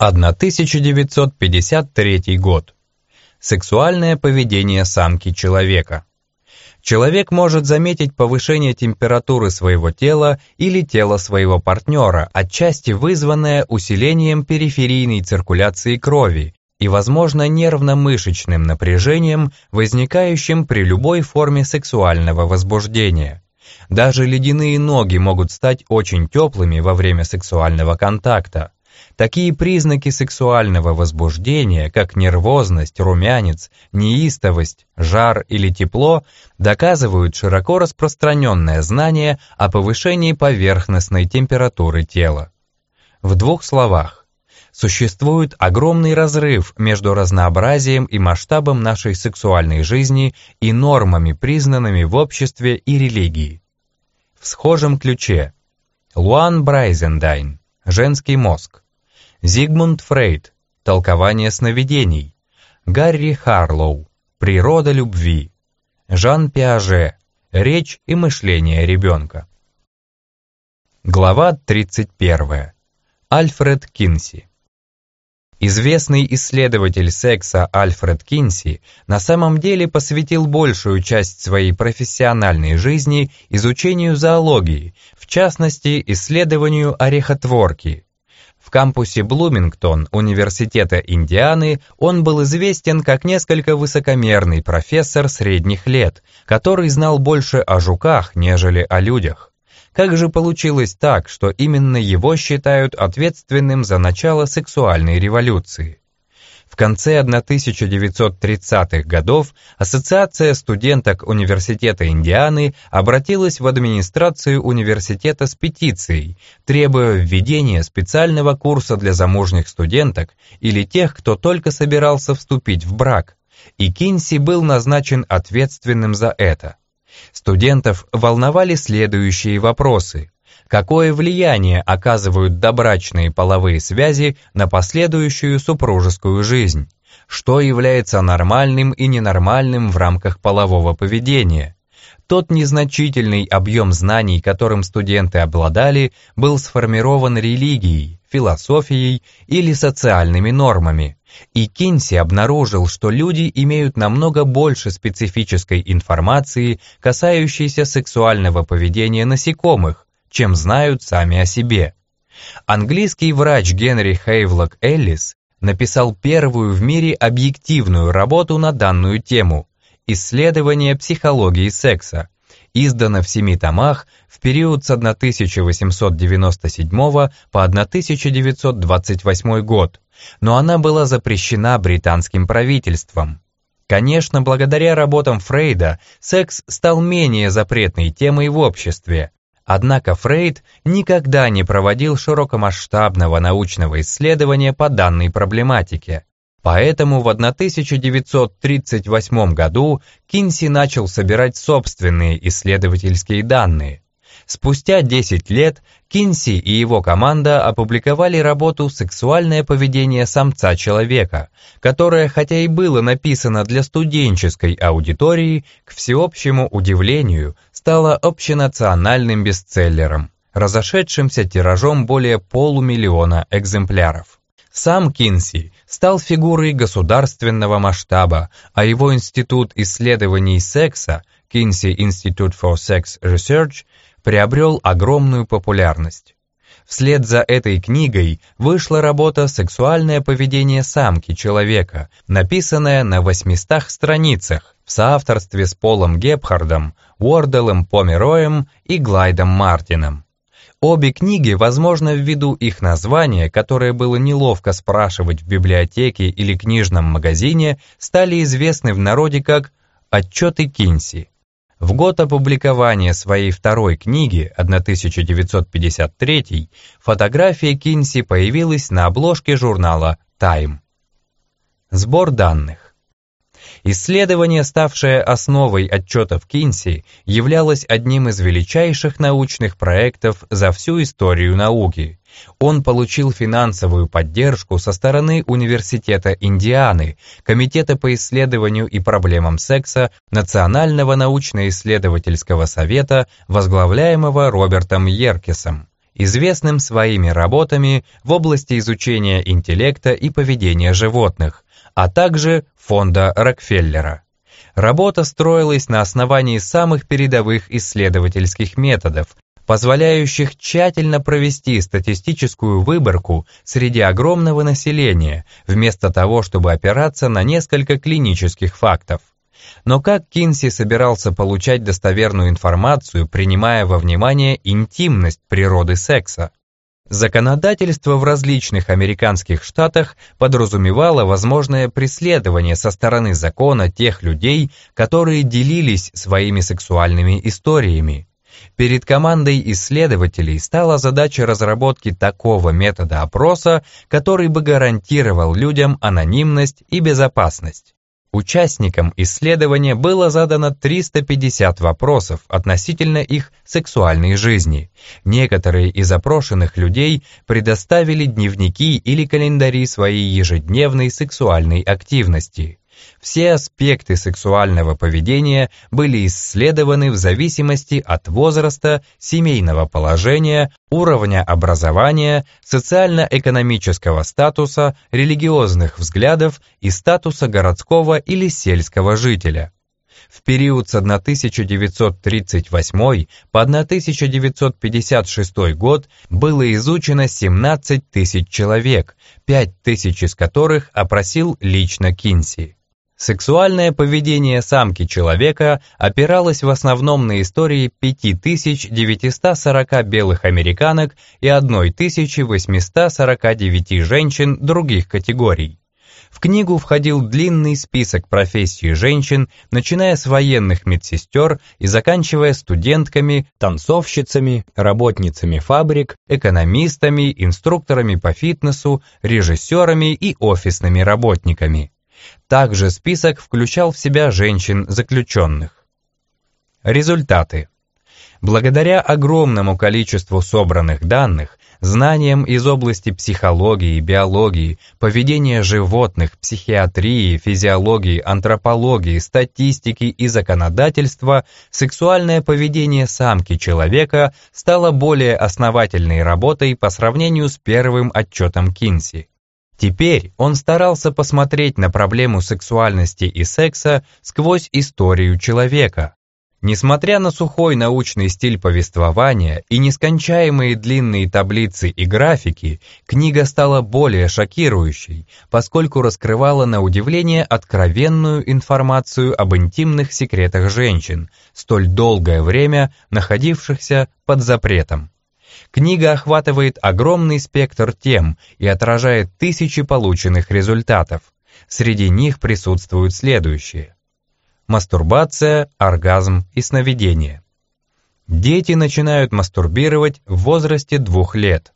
1953 год. Сексуальное поведение самки человека. Человек может заметить повышение температуры своего тела или тела своего партнера, отчасти вызванное усилением периферийной циркуляции крови и, возможно, нервно-мышечным напряжением, возникающим при любой форме сексуального возбуждения. Даже ледяные ноги могут стать очень теплыми во время сексуального контакта. Такие признаки сексуального возбуждения, как нервозность, румянец, неистовость, жар или тепло, доказывают широко распространенное знание о повышении поверхностной температуры тела. В двух словах, существует огромный разрыв между разнообразием и масштабом нашей сексуальной жизни и нормами, признанными в обществе и религии. В схожем ключе Луан Брайзендайн «Женский мозг», Зигмунд Фрейд «Толкование сновидений», Гарри Харлоу «Природа любви», Жан Пиаже «Речь и мышление ребенка». Глава 31. Альфред Кинси Известный исследователь секса Альфред Кинси на самом деле посвятил большую часть своей профессиональной жизни изучению зоологии, в частности, исследованию орехотворки. В кампусе Блумингтон Университета Индианы он был известен как несколько высокомерный профессор средних лет, который знал больше о жуках, нежели о людях. Как же получилось так, что именно его считают ответственным за начало сексуальной революции? В конце 1930-х годов Ассоциация студенток Университета Индианы обратилась в администрацию университета с петицией, требуя введения специального курса для замужних студенток или тех, кто только собирался вступить в брак, и Кинси был назначен ответственным за это. Студентов волновали следующие вопросы. Какое влияние оказывают добрачные половые связи на последующую супружескую жизнь? Что является нормальным и ненормальным в рамках полового поведения? Тот незначительный объем знаний, которым студенты обладали, был сформирован религией, философией или социальными нормами. И Кинси обнаружил, что люди имеют намного больше специфической информации, касающейся сексуального поведения насекомых, чем знают сами о себе. Английский врач Генри Хейвлок Эллис написал первую в мире объективную работу на данную тему «Исследование психологии секса», издана в семи томах в период с 1897 по 1928 год, но она была запрещена британским правительством. Конечно, благодаря работам Фрейда секс стал менее запретной темой в обществе, Однако Фрейд никогда не проводил широкомасштабного научного исследования по данной проблематике. Поэтому в 1938 году Кинси начал собирать собственные исследовательские данные. Спустя 10 лет Кинси и его команда опубликовали работу «Сексуальное поведение самца человека», которая, хотя и было написано для студенческой аудитории, к всеобщему удивлению, стала общенациональным бестселлером, разошедшимся тиражом более полумиллиона экземпляров. Сам Кинси стал фигурой государственного масштаба, а его Институт исследований секса Kinsey Institute for Sex Research приобрел огромную популярность. Вслед за этой книгой вышла работа «Сексуальное поведение самки человека», написанная на 800 страницах в соавторстве с Полом Гепхардом, Уорделом Помероем и Глайдом Мартином. Обе книги, возможно, ввиду их названия, которое было неловко спрашивать в библиотеке или книжном магазине, стали известны в народе как «Отчеты Кинси». В год опубликования своей второй книги, 1953, фотография Кинси появилась на обложке журнала Time. Сбор данных. Исследование, ставшее основой отчетов Кинси, являлось одним из величайших научных проектов за всю историю науки. Он получил финансовую поддержку со стороны Университета Индианы, Комитета по исследованию и проблемам секса Национального научно-исследовательского совета, возглавляемого Робертом Еркесом, известным своими работами в области изучения интеллекта и поведения животных, а также фонда Рокфеллера. Работа строилась на основании самых передовых исследовательских методов, позволяющих тщательно провести статистическую выборку среди огромного населения, вместо того, чтобы опираться на несколько клинических фактов. Но как Кинси собирался получать достоверную информацию, принимая во внимание интимность природы секса? Законодательство в различных американских штатах подразумевало возможное преследование со стороны закона тех людей, которые делились своими сексуальными историями. Перед командой исследователей стала задача разработки такого метода опроса, который бы гарантировал людям анонимность и безопасность. Участникам исследования было задано 350 вопросов относительно их сексуальной жизни. Некоторые из опрошенных людей предоставили дневники или календари своей ежедневной сексуальной активности. Все аспекты сексуального поведения были исследованы в зависимости от возраста, семейного положения, уровня образования, социально-экономического статуса, религиозных взглядов и статуса городского или сельского жителя. В период с 1938 по 1956 год было изучено 17 тысяч человек, 5 тысяч из которых опросил лично Кинси. Сексуальное поведение самки человека опиралось в основном на истории 5940 белых американок и 1849 женщин других категорий. В книгу входил длинный список профессий женщин, начиная с военных медсестер и заканчивая студентками, танцовщицами, работницами фабрик, экономистами, инструкторами по фитнесу, режиссерами и офисными работниками. Также список включал в себя женщин-заключенных. Результаты. Благодаря огромному количеству собранных данных, знаниям из области психологии, биологии, поведения животных, психиатрии, физиологии, антропологии, статистики и законодательства, сексуальное поведение самки человека стало более основательной работой по сравнению с первым отчетом Кинси. Теперь он старался посмотреть на проблему сексуальности и секса сквозь историю человека. Несмотря на сухой научный стиль повествования и нескончаемые длинные таблицы и графики, книга стала более шокирующей, поскольку раскрывала на удивление откровенную информацию об интимных секретах женщин, столь долгое время находившихся под запретом. Книга охватывает огромный спектр тем и отражает тысячи полученных результатов. Среди них присутствуют следующие. Мастурбация, оргазм и сновидение. Дети начинают мастурбировать в возрасте двух лет.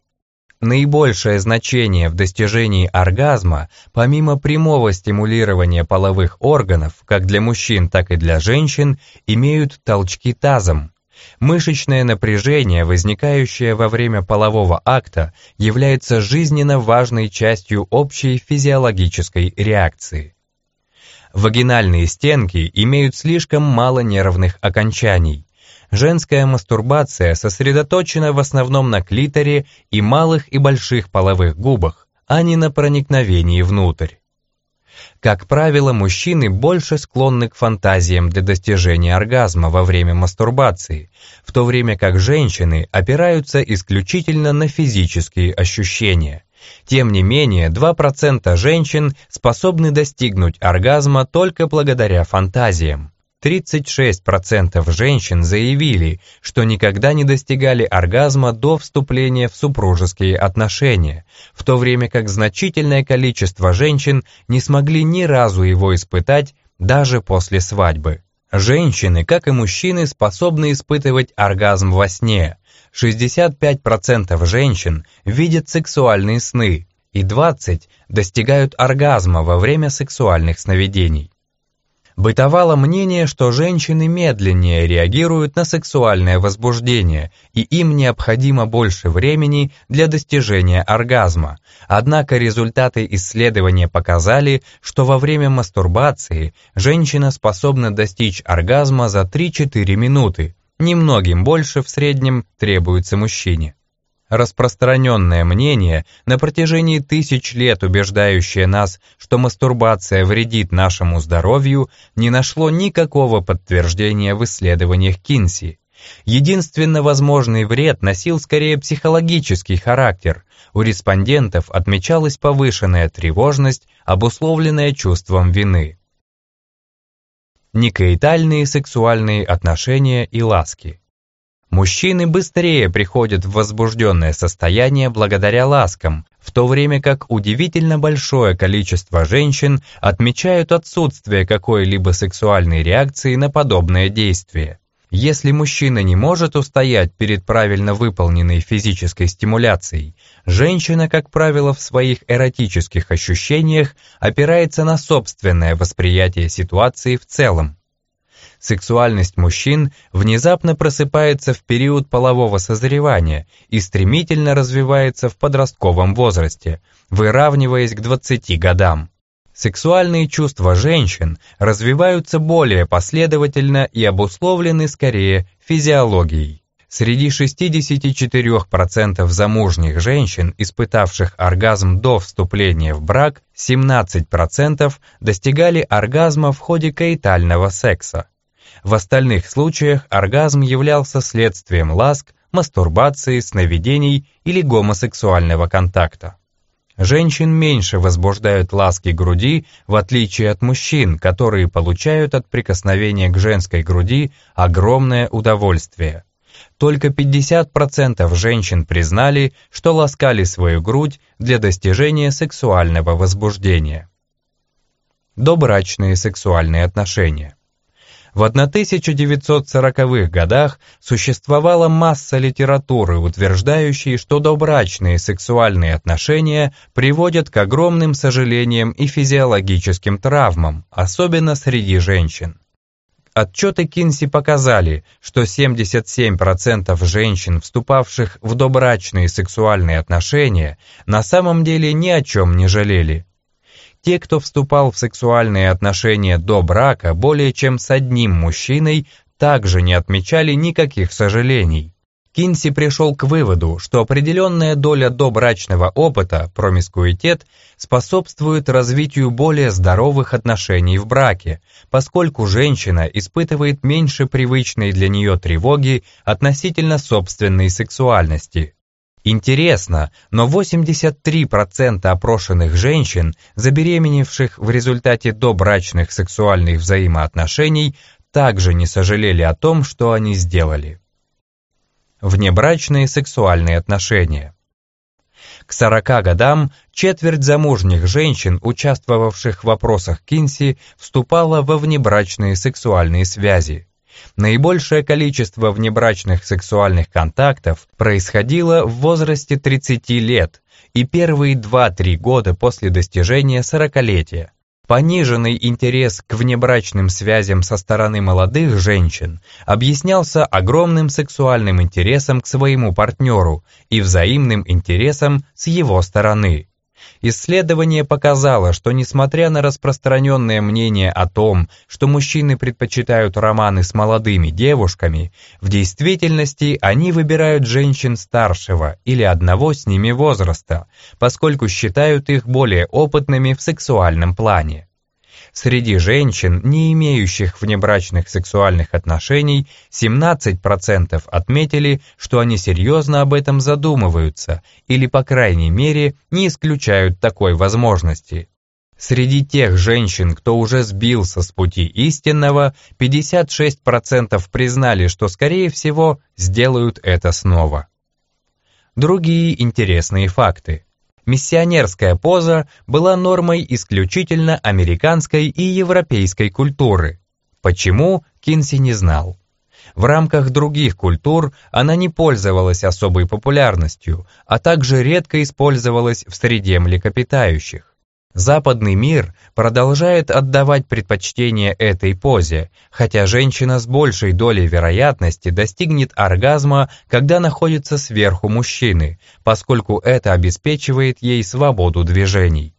Наибольшее значение в достижении оргазма, помимо прямого стимулирования половых органов, как для мужчин, так и для женщин, имеют толчки тазом, Мышечное напряжение, возникающее во время полового акта, является жизненно важной частью общей физиологической реакции. Вагинальные стенки имеют слишком мало нервных окончаний. Женская мастурбация сосредоточена в основном на клиторе и малых и больших половых губах, а не на проникновении внутрь. Как правило, мужчины больше склонны к фантазиям для достижения оргазма во время мастурбации, в то время как женщины опираются исключительно на физические ощущения. Тем не менее, 2% женщин способны достигнуть оргазма только благодаря фантазиям. 36% женщин заявили, что никогда не достигали оргазма до вступления в супружеские отношения, в то время как значительное количество женщин не смогли ни разу его испытать даже после свадьбы. Женщины, как и мужчины, способны испытывать оргазм во сне. 65% женщин видят сексуальные сны, и 20% достигают оргазма во время сексуальных сновидений. Бытовало мнение, что женщины медленнее реагируют на сексуальное возбуждение, и им необходимо больше времени для достижения оргазма. Однако результаты исследования показали, что во время мастурбации женщина способна достичь оргазма за 3-4 минуты. Немногим больше в среднем требуется мужчине. Распространенное мнение, на протяжении тысяч лет убеждающее нас, что мастурбация вредит нашему здоровью, не нашло никакого подтверждения в исследованиях Кинси. Единственно возможный вред носил скорее психологический характер. У респондентов отмечалась повышенная тревожность, обусловленная чувством вины. Некоитальные сексуальные отношения и ласки – Мужчины быстрее приходят в возбужденное состояние благодаря ласкам, в то время как удивительно большое количество женщин отмечают отсутствие какой-либо сексуальной реакции на подобное действие. Если мужчина не может устоять перед правильно выполненной физической стимуляцией, женщина, как правило, в своих эротических ощущениях опирается на собственное восприятие ситуации в целом сексуальность мужчин внезапно просыпается в период полового созревания и стремительно развивается в подростковом возрасте, выравниваясь к 20 годам. Сексуальные чувства женщин развиваются более последовательно и обусловлены скорее физиологией. Среди 64% замужних женщин, испытавших оргазм до вступления в брак, 17% достигали оргазма в ходе каитального секса. В остальных случаях оргазм являлся следствием ласк, мастурбации, сновидений или гомосексуального контакта. Женщин меньше возбуждают ласки груди, в отличие от мужчин, которые получают от прикосновения к женской груди огромное удовольствие. Только 50% женщин признали, что ласкали свою грудь для достижения сексуального возбуждения. Добрачные сексуальные отношения. В 1940-х годах существовала масса литературы, утверждающей, что добрачные сексуальные отношения приводят к огромным сожалениям и физиологическим травмам, особенно среди женщин. Отчеты Кинси показали, что 77% женщин, вступавших в добрачные сексуальные отношения, на самом деле ни о чем не жалели. Те, кто вступал в сексуальные отношения до брака более чем с одним мужчиной, также не отмечали никаких сожалений. Кинси пришел к выводу, что определенная доля добрачного опыта, промискуитет, способствует развитию более здоровых отношений в браке, поскольку женщина испытывает меньше привычной для нее тревоги относительно собственной сексуальности. Интересно, но 83% опрошенных женщин, забеременевших в результате добрачных сексуальных взаимоотношений, также не сожалели о том, что они сделали. Внебрачные сексуальные отношения. К 40 годам четверть замужних женщин, участвовавших в вопросах Кинси, вступала во внебрачные сексуальные связи. Наибольшее количество внебрачных сексуальных контактов происходило в возрасте 30 лет и первые 2-3 года после достижения 40-летия. Пониженный интерес к внебрачным связям со стороны молодых женщин объяснялся огромным сексуальным интересом к своему партнеру и взаимным интересом с его стороны. Исследование показало, что несмотря на распространенное мнение о том, что мужчины предпочитают романы с молодыми девушками, в действительности они выбирают женщин старшего или одного с ними возраста, поскольку считают их более опытными в сексуальном плане. Среди женщин, не имеющих внебрачных сексуальных отношений, 17% отметили, что они серьезно об этом задумываются или, по крайней мере, не исключают такой возможности. Среди тех женщин, кто уже сбился с пути истинного, 56% признали, что, скорее всего, сделают это снова. Другие интересные факты. Миссионерская поза была нормой исключительно американской и европейской культуры. Почему, Кинси не знал. В рамках других культур она не пользовалась особой популярностью, а также редко использовалась в среде млекопитающих. Западный мир продолжает отдавать предпочтение этой позе, хотя женщина с большей долей вероятности достигнет оргазма, когда находится сверху мужчины, поскольку это обеспечивает ей свободу движений.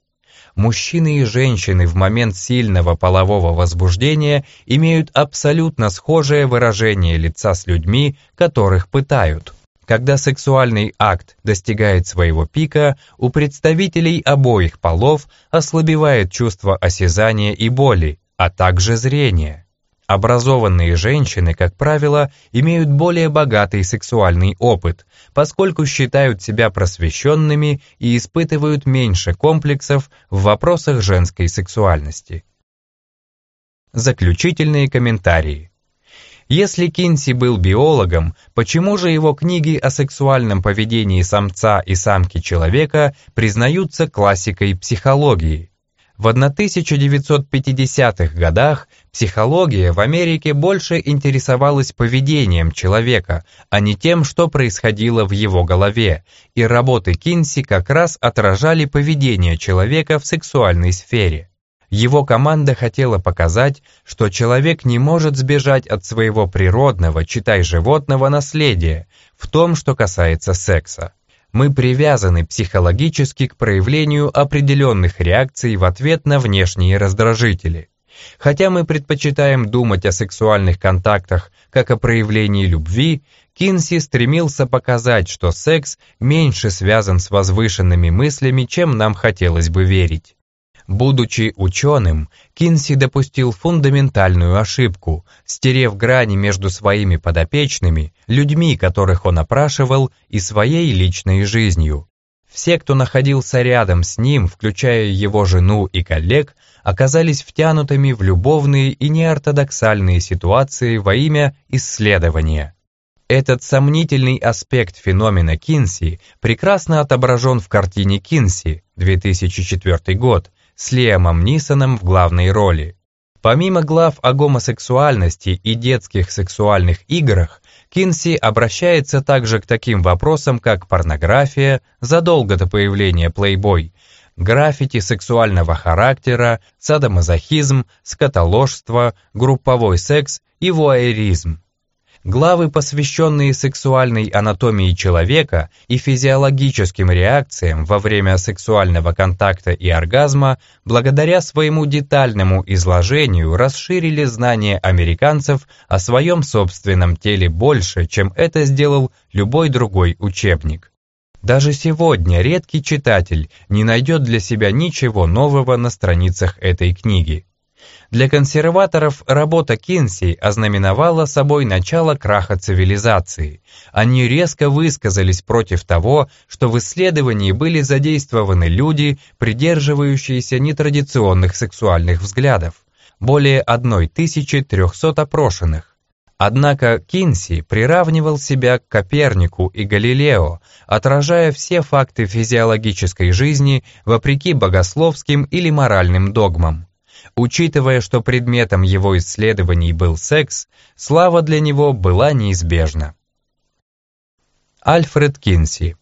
Мужчины и женщины в момент сильного полового возбуждения имеют абсолютно схожее выражение лица с людьми, которых пытают. Когда сексуальный акт достигает своего пика, у представителей обоих полов ослабевает чувство осязания и боли, а также зрения. Образованные женщины, как правило, имеют более богатый сексуальный опыт, поскольку считают себя просвещенными и испытывают меньше комплексов в вопросах женской сексуальности. Заключительные комментарии. Если Кинси был биологом, почему же его книги о сексуальном поведении самца и самки человека признаются классикой психологии? В 1950-х годах психология в Америке больше интересовалась поведением человека, а не тем, что происходило в его голове, и работы Кинси как раз отражали поведение человека в сексуальной сфере. Его команда хотела показать, что человек не может сбежать от своего природного, читай животного, наследия в том, что касается секса. Мы привязаны психологически к проявлению определенных реакций в ответ на внешние раздражители. Хотя мы предпочитаем думать о сексуальных контактах как о проявлении любви, Кинси стремился показать, что секс меньше связан с возвышенными мыслями, чем нам хотелось бы верить. Будучи ученым, Кинси допустил фундаментальную ошибку, стерев грани между своими подопечными, людьми, которых он опрашивал, и своей личной жизнью. Все, кто находился рядом с ним, включая его жену и коллег, оказались втянутыми в любовные и неортодоксальные ситуации во имя исследования. Этот сомнительный аспект феномена Кинси прекрасно отображен в картине Кинси, 2004 год, с Лиамом Нисоном в главной роли. Помимо глав о гомосексуальности и детских сексуальных играх, Кинси обращается также к таким вопросам, как порнография, задолго до появления Playboy, граффити сексуального характера, садомазохизм, скотоложство, групповой секс и вуайеризм. Главы, посвященные сексуальной анатомии человека и физиологическим реакциям во время сексуального контакта и оргазма, благодаря своему детальному изложению расширили знания американцев о своем собственном теле больше, чем это сделал любой другой учебник. Даже сегодня редкий читатель не найдет для себя ничего нового на страницах этой книги. Для консерваторов работа Кинси ознаменовала собой начало краха цивилизации. Они резко высказались против того, что в исследовании были задействованы люди, придерживающиеся нетрадиционных сексуальных взглядов. Более 1300 опрошенных. Однако Кинси приравнивал себя к Копернику и Галилео, отражая все факты физиологической жизни вопреки богословским или моральным догмам. Учитывая, что предметом его исследований был секс, слава для него была неизбежна. Альфред Кинси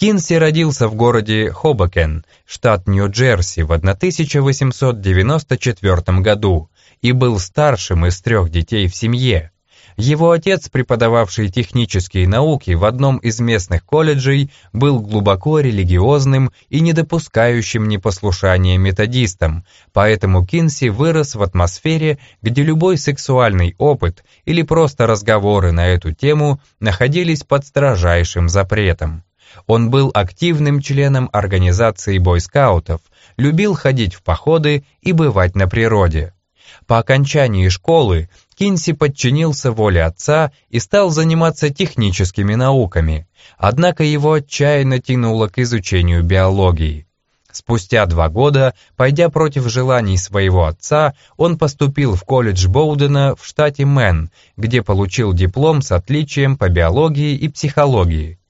Кинси родился в городе Хобокен, штат Нью-Джерси, в 1894 году и был старшим из трех детей в семье. Его отец, преподававший технические науки в одном из местных колледжей, был глубоко религиозным и не допускающим непослушания методистам, поэтому Кинси вырос в атмосфере, где любой сексуальный опыт или просто разговоры на эту тему находились под строжайшим запретом. Он был активным членом организации бойскаутов, любил ходить в походы и бывать на природе. По окончании школы Кинси подчинился воле отца и стал заниматься техническими науками, однако его отчаянно тянуло к изучению биологии. Спустя два года, пойдя против желаний своего отца, он поступил в колледж Боудена в штате Мэн, где получил диплом с отличием по биологии и психологии.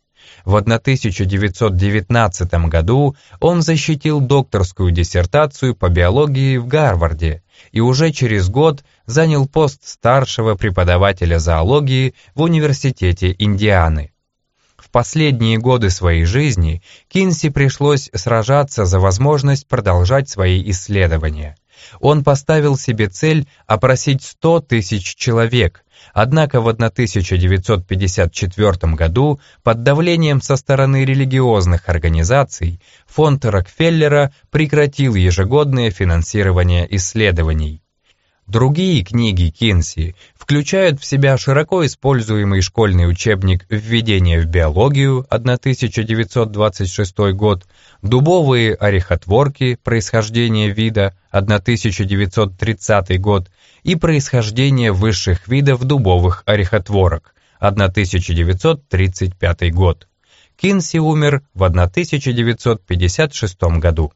В 1919 году он защитил докторскую диссертацию по биологии в Гарварде и уже через год занял пост старшего преподавателя зоологии в Университете Индианы. В последние годы своей жизни Кинси пришлось сражаться за возможность продолжать свои исследования. Он поставил себе цель опросить 100 тысяч человек, Однако в 1954 году под давлением со стороны религиозных организаций фонд Рокфеллера прекратил ежегодное финансирование исследований. Другие книги Кинси включают в себя широко используемый школьный учебник «Введение в биологию» 1926 год, «Дубовые орехотворки. Происхождение вида» 1930 год и «Происхождение высших видов дубовых орехотворок» 1935 год. Кинси умер в 1956 году.